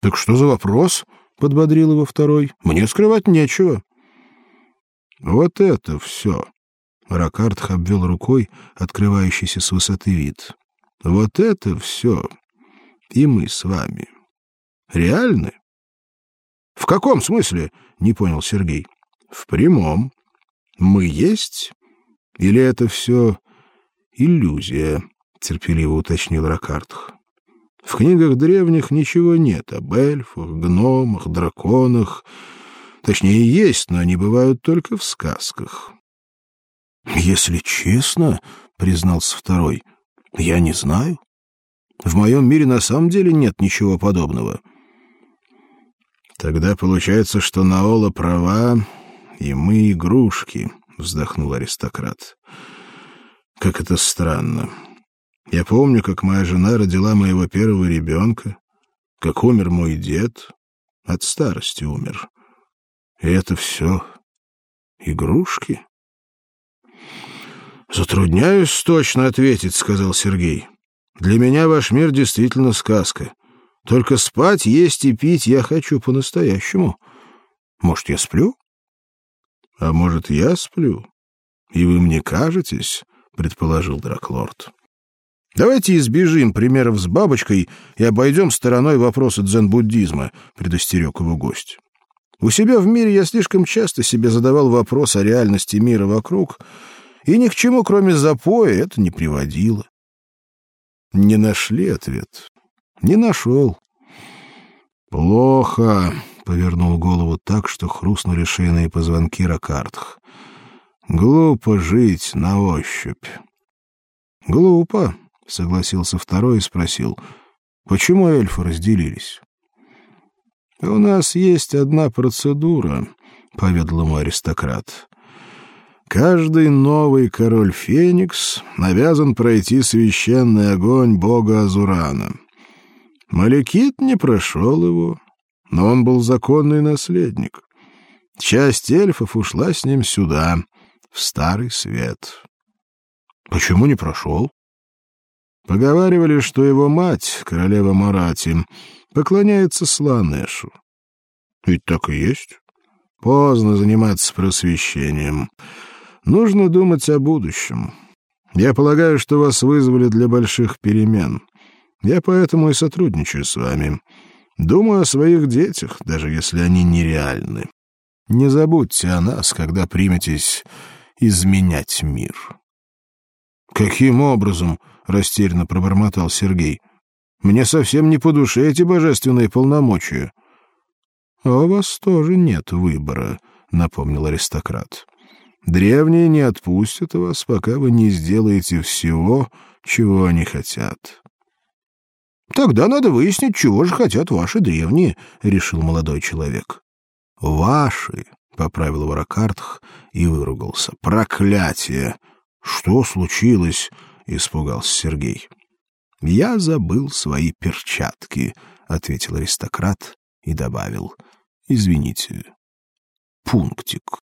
Так что за вопрос? подбодрил его второй. Мне скрывать нечего. Вот это все. Ракард обвел рукой открывающийся с высоты вид. Вот это все. И мы с вами. Реальны? В каком смысле? Не понял Сергей. В прямом. Мы есть? Или это все иллюзия? Терпеливо уточнил Ракартх. В книгах древних ничего нет об эльфах, гномах, драконах. Точнее, есть, но они бывают только в сказках. Если честно, признался второй, я не знаю. В моем мире на самом деле нет ничего подобного. Тогда получается, что Наола права, и мы игрушки, вздохнул аристократ. Как это странно. Я помню, как моя жена родила моего первого ребенка, как умер мой дед, от старости умер. И это все игрушки? Затрудняюсь точно ответить, сказал Сергей. Для меня ваш мир действительно сказка. Только спать, есть и пить я хочу по-настоящему. Может, я сплю? А может, я сплю? И вы мне кажетесь, предположил Драклорд. Давайте избежим примеров с бабочкой и обойдем стороной вопросы дзен-буддизма, предостерег его гость. У себя в мире я слишком часто себе задавал вопрос о реальности мира вокруг, и ни к чему, кроме запоя, это не приводило. Не нашли ответ. Не нашел. Плохо, повернул голову так, что хрустнули шейные позвонки Ракартх. Глупо жить на ощупь. Глупо, согласился второй и спросил: "Почему эльфы разделились?" У нас есть одна процедура, поведал ему аристократ. Каждый новый король Феникс обязан пройти священный огонь бога Азурана. Малekит не прошел его, но он был законный наследник. Часть эльфов ушла с ним сюда, в старый свет. Почему не прошел? Поговаривали, что его мать, королева Марати, поклоняется Сланешу. Ведь так и есть. Поздно заниматься просвещением. Нужно думать о будущем. Я полагаю, что вас вызвали для больших перемен. Я поэтому и сотрудничаю с вами. Думаю о своих детях, даже если они нереальны. Не забудьте о нас, когда приметесь изменять мир. Каким образом? растерянно пробормотал Сергей. Мне совсем не по душе эти божественные полномочия. А у вас тоже нет выбора, напомнил аристократ. Древние не отпустят вас, пока вы не сделаете всего, чего они хотят. Тогда надо выяснить, чего же хотят ваши древние, решил молодой человек. Ваши, поправил его Ракартх и выругался. Проклятие! Что случилось? испугался Сергей. Я забыл свои перчатки, ответил аристократ и добавил: Извините. Пунктик.